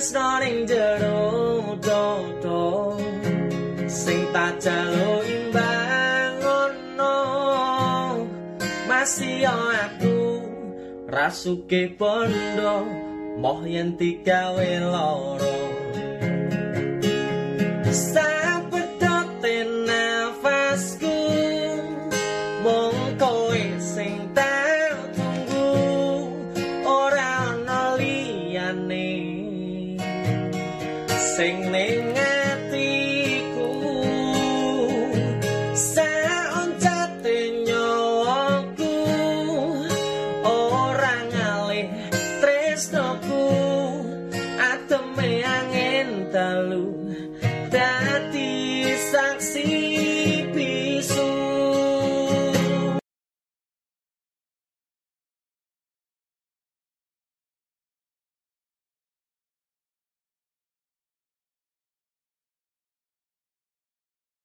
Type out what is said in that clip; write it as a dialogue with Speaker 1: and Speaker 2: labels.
Speaker 1: tresno ning jero dodo sing tak jaluk bangono masih aku rasuke bondo moh yen digawe loro. Sapedote nafasku mong kowe sing tak sing ning atiku saoncate nyawaku ora ngalih tresnaku ateme angin telu dadi saksi.